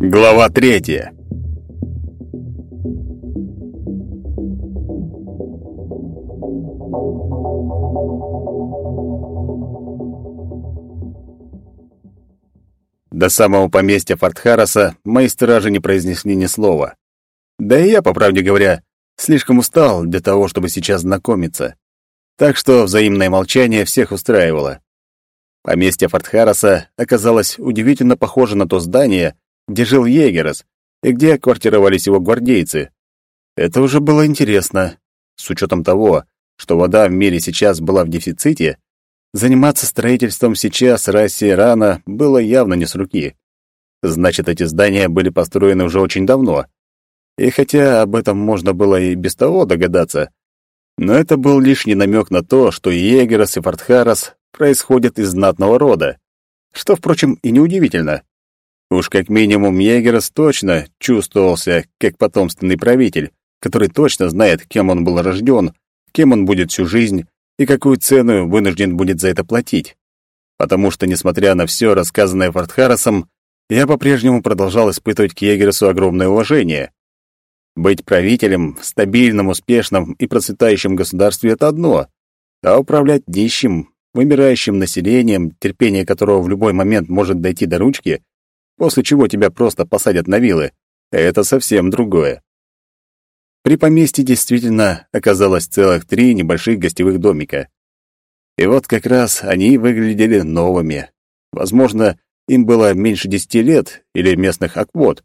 Глава третья. До самого поместья Фортхараса мои стражи не произнесли ни слова. Да и я, по правде говоря, слишком устал для того, чтобы сейчас знакомиться. Так что взаимное молчание всех устраивало. Поместье Фортхараса оказалось удивительно похоже на то здание, где жил Егерас и где квартировались его гвардейцы. Это уже было интересно. С учетом того, что вода в мире сейчас была в дефиците, заниматься строительством сейчас расе рано было явно не с руки. Значит, эти здания были построены уже очень давно. И хотя об этом можно было и без того догадаться, но это был лишний намек на то, что Егерас и Фортхарас происходят из знатного рода. Что, впрочем, и неудивительно. Уж как минимум Егерас точно чувствовался как потомственный правитель, который точно знает, кем он был рожден, кем он будет всю жизнь и какую цену вынужден будет за это платить. Потому что, несмотря на все рассказанное Фортхарасом, я по-прежнему продолжал испытывать к Егерасу огромное уважение. Быть правителем в стабильном, успешном и процветающем государстве — это одно, а управлять нищим, вымирающим населением, терпение которого в любой момент может дойти до ручки, после чего тебя просто посадят на вилы, это совсем другое. При поместье действительно оказалось целых три небольших гостевых домика. И вот как раз они выглядели новыми. Возможно, им было меньше десяти лет или местных аквот.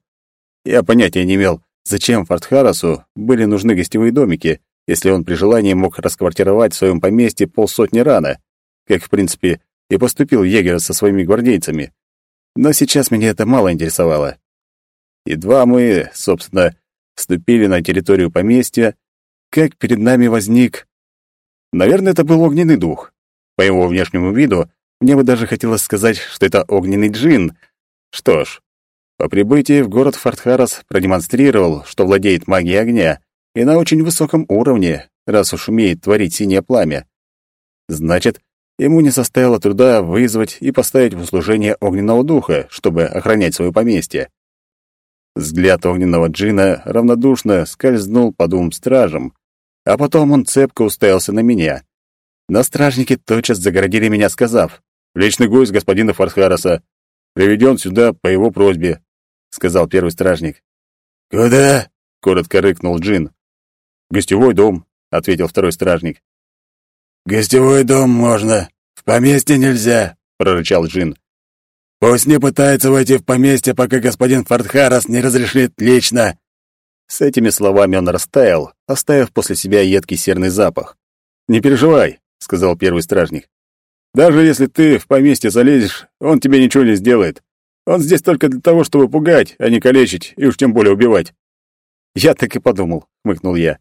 Я понятия не имел, зачем Фортхарасу были нужны гостевые домики, если он при желании мог расквартировать в своем поместье полсотни рано, как, в принципе, и поступил егерь со своими гвардейцами. Но сейчас меня это мало интересовало. Едва мы, собственно, вступили на территорию поместья, как перед нами возник... Наверное, это был огненный дух. По его внешнему виду мне бы даже хотелось сказать, что это огненный джин. Что ж, по прибытии в город Фортхарас продемонстрировал, что владеет магией огня, и на очень высоком уровне, раз уж умеет творить синее пламя. Значит, ему не составило труда вызвать и поставить в услужение огненного духа, чтобы охранять свое поместье. Взгляд огненного джина равнодушно скользнул по двум стражам, а потом он цепко уставился на меня. Но стражники тотчас загородили меня, сказав, «Личный гость господина Фархараса приведен сюда по его просьбе», — сказал первый стражник. «Куда?» — коротко рыкнул джин. «Гостевой дом», — ответил второй стражник. «Гостевой дом можно, в поместье нельзя», — прорычал джин. Пусть не пытается войти в поместье, пока господин Фортхарас не разрешит лично». С этими словами он растаял, оставив после себя едкий серный запах. «Не переживай», — сказал первый стражник. «Даже если ты в поместье залезешь, он тебе ничего не сделает. Он здесь только для того, чтобы пугать, а не калечить, и уж тем более убивать». «Я так и подумал», — хмыкнул я.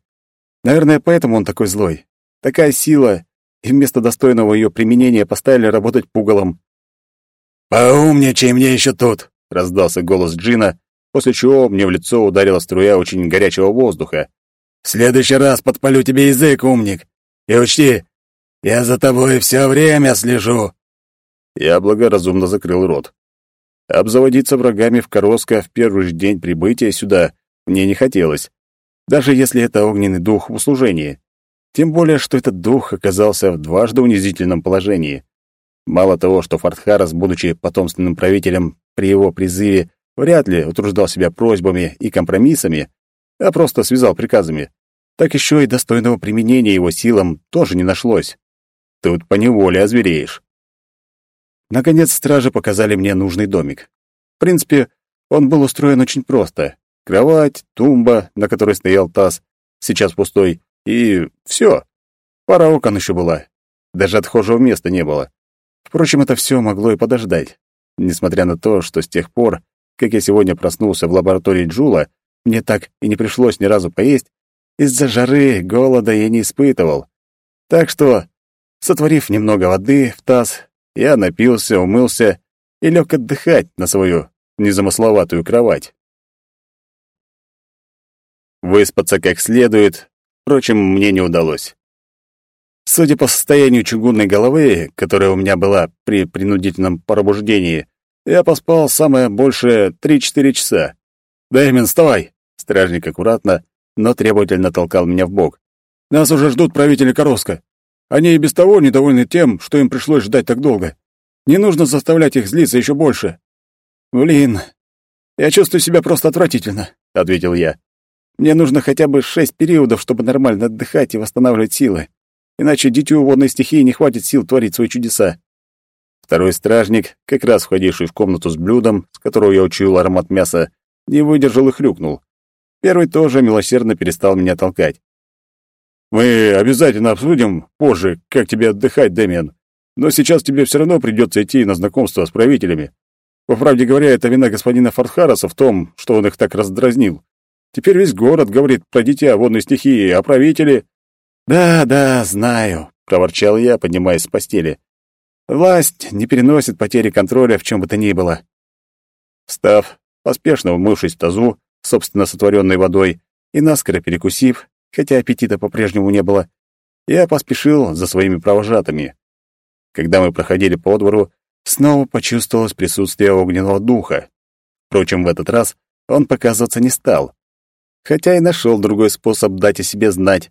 «Наверное, поэтому он такой злой. Такая сила, и вместо достойного ее применения поставили работать пугалом. «Поумничай мне еще тут!» — раздался голос Джина, после чего мне в лицо ударила струя очень горячего воздуха. «В следующий раз подпалю тебе язык, умник! И учти, я за тобой все время слежу!» Я благоразумно закрыл рот. Обзаводиться врагами в Короско в первый же день прибытия сюда мне не хотелось, даже если это огненный дух в услужении. Тем более, что этот дух оказался в дважды унизительном положении. Мало того, что Фортхарас, будучи потомственным правителем, при его призыве вряд ли утруждал себя просьбами и компромиссами, а просто связал приказами, так еще и достойного применения его силам тоже не нашлось. Тут поневоле озвереешь. Наконец стражи показали мне нужный домик. В принципе, он был устроен очень просто. Кровать, тумба, на которой стоял таз, сейчас пустой, и все. Пара окон еще была. Даже отхожего места не было. Впрочем, это все могло и подождать. Несмотря на то, что с тех пор, как я сегодня проснулся в лаборатории Джула, мне так и не пришлось ни разу поесть, из-за жары, голода я не испытывал. Так что, сотворив немного воды в таз, я напился, умылся и лег отдыхать на свою незамысловатую кровать. Выспаться как следует, Впрочем, мне не удалось. Судя по состоянию чугунной головы, которая у меня была при принудительном пробуждении, я поспал самое большее 3-4 часа. «Дэмин, вставай!» Стражник аккуратно, но требовательно толкал меня в бок. «Нас уже ждут правители Короска. Они и без того недовольны тем, что им пришлось ждать так долго. Не нужно заставлять их злиться еще больше». «Блин, я чувствую себя просто отвратительно», — ответил я. «Мне нужно хотя бы шесть периодов, чтобы нормально отдыхать и восстанавливать силы. Иначе дитю водной стихии не хватит сил творить свои чудеса». Второй стражник, как раз входивший в комнату с блюдом, с которого я учуял аромат мяса, не выдержал и хрюкнул. Первый тоже милосердно перестал меня толкать. «Мы обязательно обсудим позже, как тебе отдыхать, Дэмиан. Но сейчас тебе все равно придется идти на знакомство с правителями. По правде говоря, это вина господина Фортхараса в том, что он их так раздразнил. Теперь весь город говорит про дитя водной стихии, а правители...» «Да, да, знаю», — проворчал я, поднимаясь с постели. «Власть не переносит потери контроля в чем бы то ни было». Встав, поспешно умывшись в тазу, собственно сотворенной водой, и наскоро перекусив, хотя аппетита по-прежнему не было, я поспешил за своими провожатыми. Когда мы проходили по двору, снова почувствовалось присутствие огненного духа. Впрочем, в этот раз он показываться не стал, хотя и нашел другой способ дать о себе знать.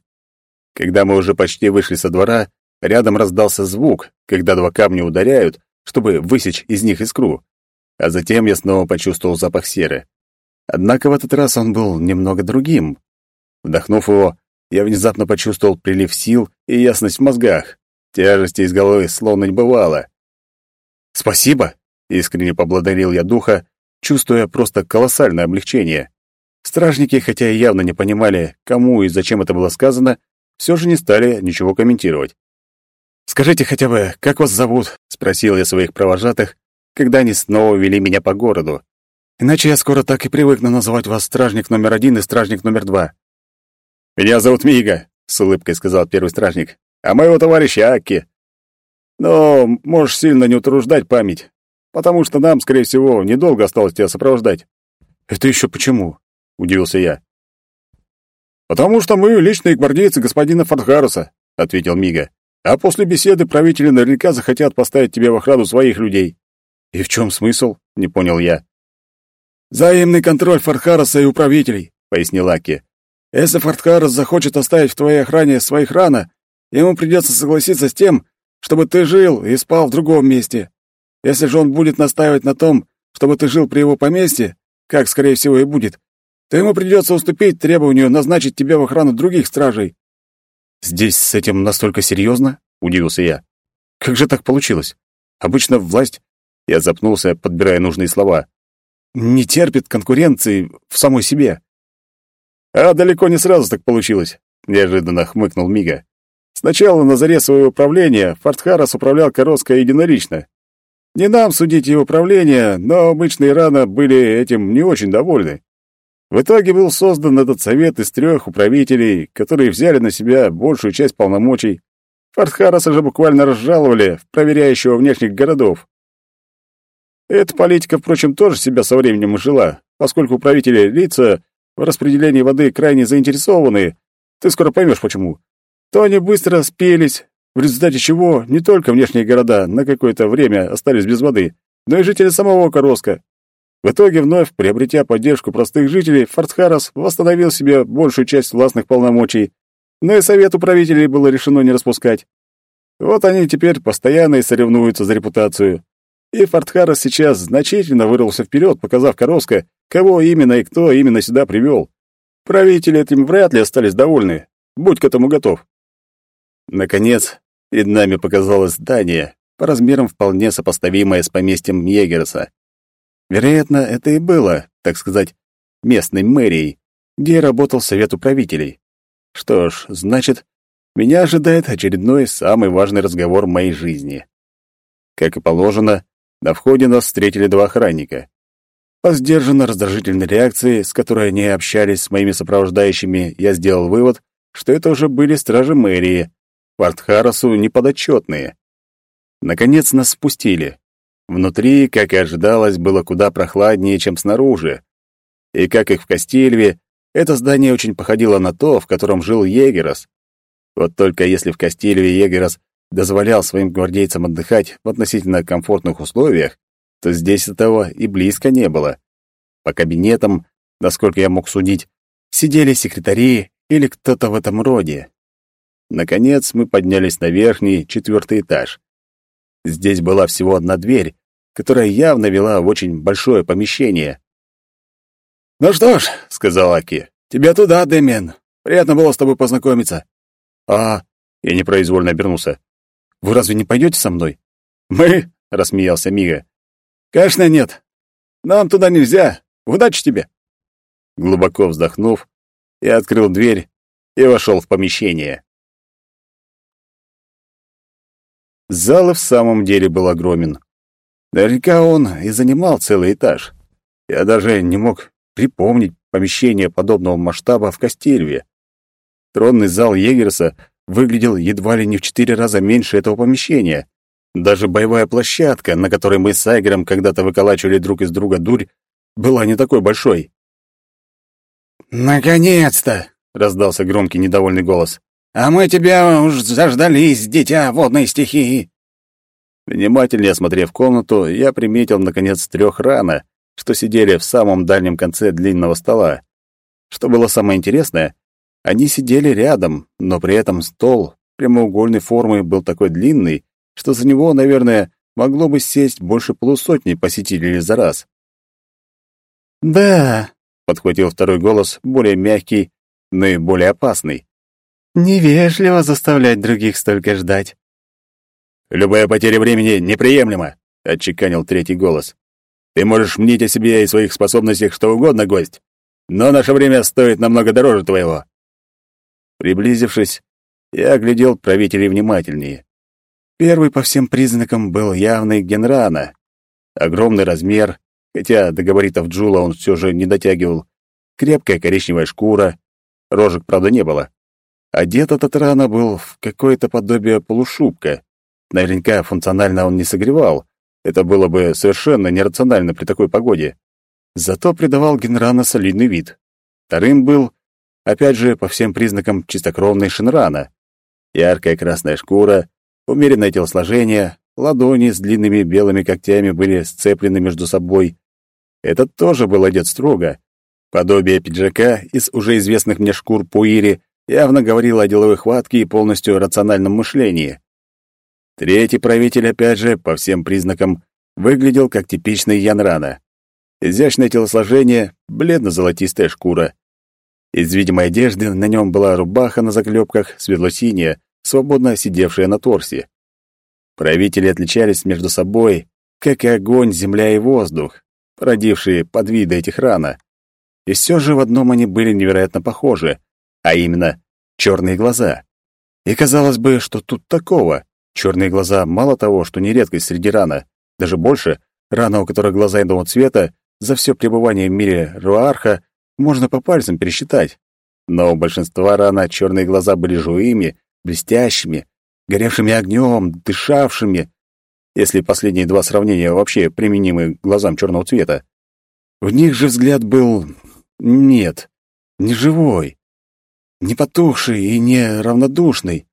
Когда мы уже почти вышли со двора, рядом раздался звук, когда два камня ударяют, чтобы высечь из них искру. А затем я снова почувствовал запах серы. Однако в этот раз он был немного другим. Вдохнув его, я внезапно почувствовал прилив сил и ясность в мозгах. Тяжести из головы словно не бывало. «Спасибо!» — искренне поблагодарил я духа, чувствуя просто колоссальное облегчение. Стражники, хотя и явно не понимали, кому и зачем это было сказано, все же не стали ничего комментировать. «Скажите хотя бы, как вас зовут?» — спросил я своих провожатых, когда они снова вели меня по городу. «Иначе я скоро так и привыкну называть вас стражник номер один и стражник номер два». «Меня зовут Мига», — с улыбкой сказал первый стражник, «а моего товарища Акки. Но можешь сильно не утруждать память, потому что нам, скорее всего, недолго осталось тебя сопровождать». «Это еще почему?» — удивился я. «Потому что мы личные гвардейцы господина Фортхаруса», — ответил Мига. «А после беседы правители наверняка захотят поставить тебе в охрану своих людей». «И в чем смысл?» — не понял я. «Взаимный контроль Фортхаруса и управителей», — пояснил Аки. «Если Фортхарус захочет оставить в твоей охране своих рана, ему придется согласиться с тем, чтобы ты жил и спал в другом месте. Если же он будет настаивать на том, чтобы ты жил при его поместье, как, скорее всего, и будет, то ему придется уступить требованию назначить тебя в охрану других стражей». «Здесь с этим настолько серьезно?» — удивился я. «Как же так получилось? Обычно власть...» Я запнулся, подбирая нужные слова. «Не терпит конкуренции в самой себе». «А далеко не сразу так получилось», — неожиданно хмыкнул Мига. «Сначала на заре своего правления Фортхарас управлял Коровской единолично. Не нам судить его правление, но обычные рано были этим не очень довольны. В итоге был создан этот совет из трех управителей, которые взяли на себя большую часть полномочий. Фортхараса же буквально разжаловали в проверяющего внешних городов. Эта политика, впрочем, тоже себя со временем жила, поскольку управители лица в распределении воды крайне заинтересованы, ты скоро поймешь почему, то они быстро спелись, в результате чего не только внешние города на какое-то время остались без воды, но и жители самого Короска. В итоге, вновь приобретя поддержку простых жителей, Фортхарас восстановил себе большую часть властных полномочий, но и совет управителей было решено не распускать. Вот они теперь постоянно и соревнуются за репутацию. И Фортхарас сейчас значительно вырвался вперед, показав Коровска, кого именно и кто именно сюда привел. Правители этим вряд ли остались довольны. Будь к этому готов. Наконец, перед нами показалось здание, по размерам вполне сопоставимое с поместьем Егерса. Вероятно, это и было, так сказать, местной мэрией, где работал совет управителей. Что ж, значит, меня ожидает очередной самый важный разговор моей жизни. Как и положено, на входе нас встретили два охранника. По сдержанно раздражительной реакции, с которой они общались с моими сопровождающими, я сделал вывод, что это уже были стражи мэрии, Фортхарасу неподотчетные. Наконец нас спустили. Внутри, как и ожидалось, было куда прохладнее, чем снаружи. И как их в Костельве, это здание очень походило на то, в котором жил Егерос. Вот только если в Кастильеве Егерос дозволял своим гвардейцам отдыхать в относительно комфортных условиях, то здесь этого и близко не было. По кабинетам, насколько я мог судить, сидели секретари или кто-то в этом роде. Наконец мы поднялись на верхний, четвертый этаж. Здесь была всего одна дверь, которая явно вела в очень большое помещение. «Ну что ж», — сказал Аки, — «тебе туда, Дэмиан. Приятно было с тобой познакомиться». «А...» — я непроизвольно обернулся. «Вы разве не пойдете со мной?» «Мы?» — рассмеялся Мига. «Конечно нет. Нам туда нельзя. Удачи тебе!» Глубоко вздохнув, я открыл дверь и вошел в помещение. Зал и в самом деле был огромен. Наверняка он и занимал целый этаж. Я даже не мог припомнить помещение подобного масштаба в Кастельве. Тронный зал Егерса выглядел едва ли не в четыре раза меньше этого помещения. Даже боевая площадка, на которой мы с Айгером когда-то выколачивали друг из друга дурь, была не такой большой. «Наконец-то!» — раздался громкий недовольный голос. «А мы тебя уж заждались, дитя водной стихии!» Внимательнее осмотрев комнату, я приметил, наконец, трех рана, что сидели в самом дальнем конце длинного стола. Что было самое интересное, они сидели рядом, но при этом стол прямоугольной формы был такой длинный, что за него, наверное, могло бы сесть больше полусотни посетителей за раз. «Да», — подхватил второй голос, более мягкий, но и более опасный. «Невежливо заставлять других столько ждать». «Любая потеря времени неприемлема», — отчеканил третий голос. «Ты можешь мнить о себе и своих способностях что угодно, гость, но наше время стоит намного дороже твоего». Приблизившись, я оглядел правителей внимательнее. Первый по всем признакам был явный Генрана. Огромный размер, хотя до габаритов Джула он все же не дотягивал. Крепкая коричневая шкура. Рожек, правда, не было. Одет этот рано был в какое-то подобие полушубка. Наверняка функционально он не согревал. Это было бы совершенно нерационально при такой погоде. Зато придавал Генрана солидный вид. Вторым был, опять же, по всем признакам чистокровный Шинрана. Яркая красная шкура, умеренное телосложение, ладони с длинными белыми когтями были сцеплены между собой. Этот тоже был одет строго. Подобие пиджака из уже известных мне шкур Пуири явно говорило о деловой хватке и полностью рациональном мышлении. Третий правитель, опять же, по всем признакам, выглядел как типичный Янрана. Изящное телосложение, бледно-золотистая шкура. Из видимой одежды на нем была рубаха на заклепках, светло-синяя, свободно сидевшая на торсе. Правители отличались между собой, как и огонь, земля и воздух, породившие подвиды этих рана. И все же в одном они были невероятно похожи, а именно черные глаза. И казалось бы, что тут такого? Черные глаза мало того, что не редкость среди рана, даже больше, рана, у которой глаза иного цвета, за все пребывание в мире Руарха можно по пальцам пересчитать. Но у большинства рана черные глаза были живыми, блестящими, горевшими огнем, дышавшими, если последние два сравнения вообще применимы глазам черного цвета. В них же взгляд был... нет, не живой, не потухший и не равнодушный.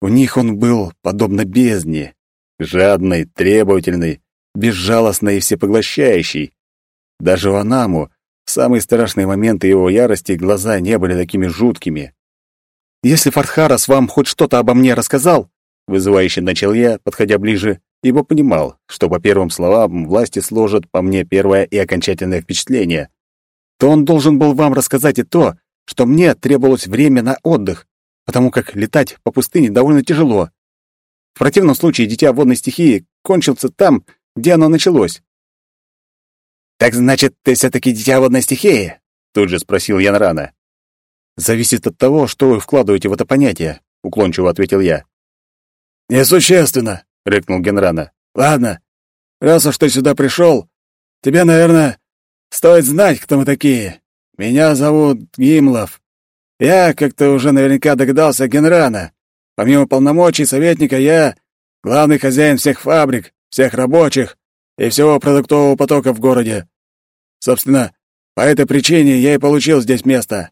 В них он был подобно бездне, жадный, требовательный, безжалостный и всепоглощающий. Даже в Анаму, в самые страшные моменты его ярости, глаза не были такими жуткими. «Если Фартхарас вам хоть что-то обо мне рассказал», — вызывающе начал я, подходя ближе, ибо понимал, что по первым словам власти сложат по мне первое и окончательное впечатление, то он должен был вам рассказать и то, что мне требовалось время на отдых, потому как летать по пустыне довольно тяжело. В противном случае дитя водной стихии кончится там, где оно началось. «Так значит, ты все-таки дитя водной стихии?» — тут же спросил Ян Рана. «Зависит от того, что вы вкладываете в это понятие», — уклончиво ответил я. «Несущественно», — рыкнул Генрана. «Ладно, раз уж ты сюда пришел, тебе, наверное, стоит знать, кто мы такие. Меня зовут Гимлов. Я, как ты уже наверняка догадался, Генрана. Помимо полномочий советника, я главный хозяин всех фабрик, всех рабочих и всего продуктового потока в городе. Собственно, По этой причине я и получил здесь место».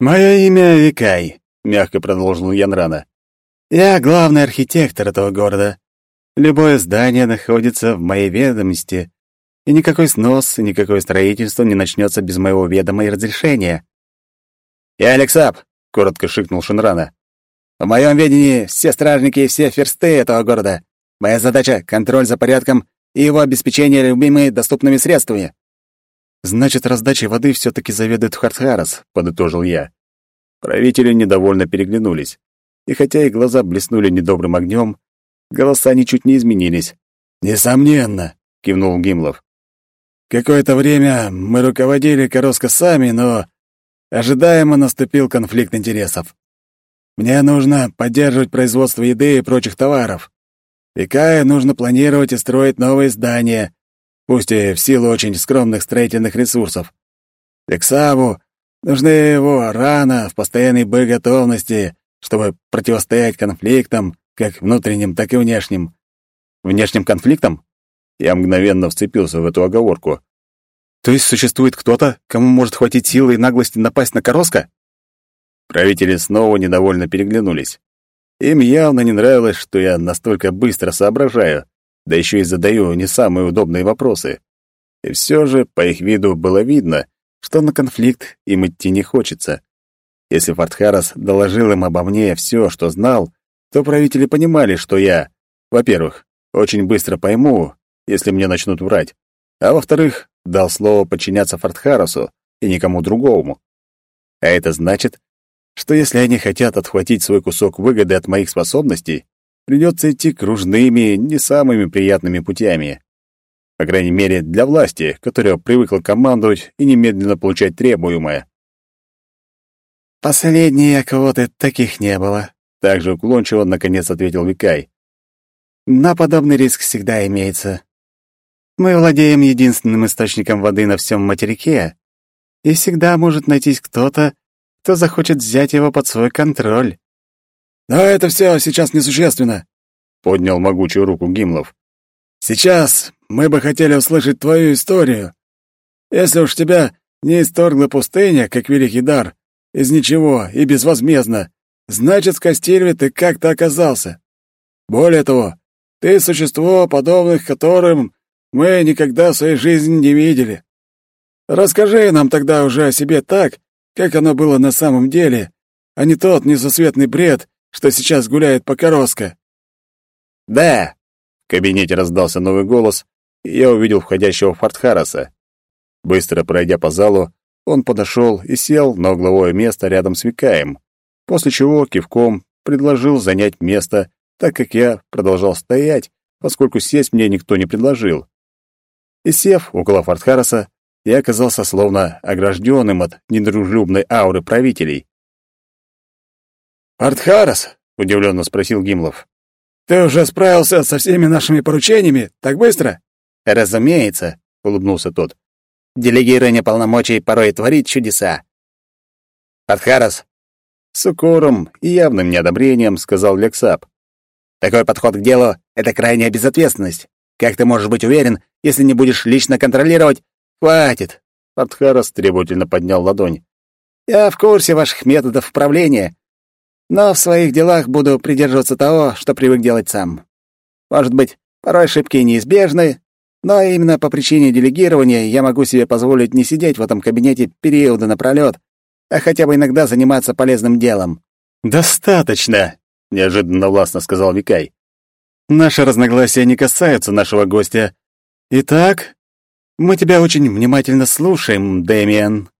«Мое имя Викай», — мягко продолжил Янрана. «Я главный архитектор этого города. Любое здание находится в моей ведомости, и никакой снос, никакое строительство не начнется без моего ведома и разрешения». «Я Алексап», — коротко шикнул Шинрана. «В моем ведении все стражники и все ферсты этого города. Моя задача — контроль за порядком и его обеспечение любимыми доступными средствами». «Значит, раздачей воды все таки заведует Хартхарас», — подытожил я. Правители недовольно переглянулись. И хотя их глаза блеснули недобрым огнем, голоса ничуть не изменились. «Несомненно», — кивнул Гимлов. «Какое-то время мы руководили Короска сами, но ожидаемо наступил конфликт интересов. Мне нужно поддерживать производство еды и прочих товаров. И Кае нужно планировать и строить новые здания, пусть и в силу очень скромных строительных ресурсов. Лексаву нужны его рано в постоянной боеготовности, чтобы противостоять конфликтам, как внутренним, так и внешним. Внешним конфликтам? Я мгновенно вцепился в эту оговорку. То есть существует кто-то, кому может хватить силы и наглости напасть на Короска? Правители снова недовольно переглянулись. Им явно не нравилось, что я настолько быстро соображаю, да еще и задаю не самые удобные вопросы. И все же по их виду было видно, что на конфликт им идти не хочется. Если Фортхарас доложил им обо мне все, что знал, то правители понимали, что я, во-первых, очень быстро пойму, если мне начнут врать, а во-вторых, дал слово подчиняться Фортхарасу и никому другому. А это значит, что если они хотят отхватить свой кусок выгоды от моих способностей, придется идти кружными, не самыми приятными путями. По крайней мере, для власти, которая привыкла командовать и немедленно получать требуемое. «Последние кого-то таких не было», — также уклончиво наконец ответил Викай. «Но подобный риск всегда имеется. Мы владеем единственным источником воды на всем материке, и всегда может найтись кто-то, кто захочет взять его под свой контроль». «Но это все сейчас несущественно», — поднял могучую руку Гимлов. «Сейчас мы бы хотели услышать твою историю. Если уж тебя не исторгла пустыня, как великий дар, из ничего и безвозмездно. Значит, в Кастильве ты как-то оказался. Более того, ты существо, подобных которым мы никогда в своей жизни не видели. Расскажи нам тогда уже о себе так, как оно было на самом деле, а не тот несусветный бред, что сейчас гуляет по Короско. «Да!» — в кабинете раздался новый голос, и я увидел входящего Фортхараса. Быстро пройдя по залу, он подошел и сел на угловое место рядом с Викаем, после чего кивком предложил занять место, так как я продолжал стоять, поскольку сесть мне никто не предложил. И сев около Фортхараса, я оказался словно огражденным от недружелюбной ауры правителей. «Фортхарас?» — удивленно спросил Гимлов. «Ты уже справился со всеми нашими поручениями так быстро?» «Разумеется», — улыбнулся тот. Делегирование полномочий порой творит чудеса. Адхарас с укором и явным неодобрением сказал Лексап. Такой подход к делу — это крайняя безответственность. Как ты можешь быть уверен, если не будешь лично контролировать? Хватит. Адхарас требовательно поднял ладонь. Я в курсе ваших методов управления, но в своих делах буду придерживаться того, что привык делать сам. Может быть, порой ошибки неизбежны, но именно по причине делегирования я могу себе позволить не сидеть в этом кабинете периоды напролёт, а хотя бы иногда заниматься полезным делом». «Достаточно», — неожиданно властно сказал Викай. «Наши разногласия не касаются нашего гостя. Итак, мы тебя очень внимательно слушаем, Дэмиан».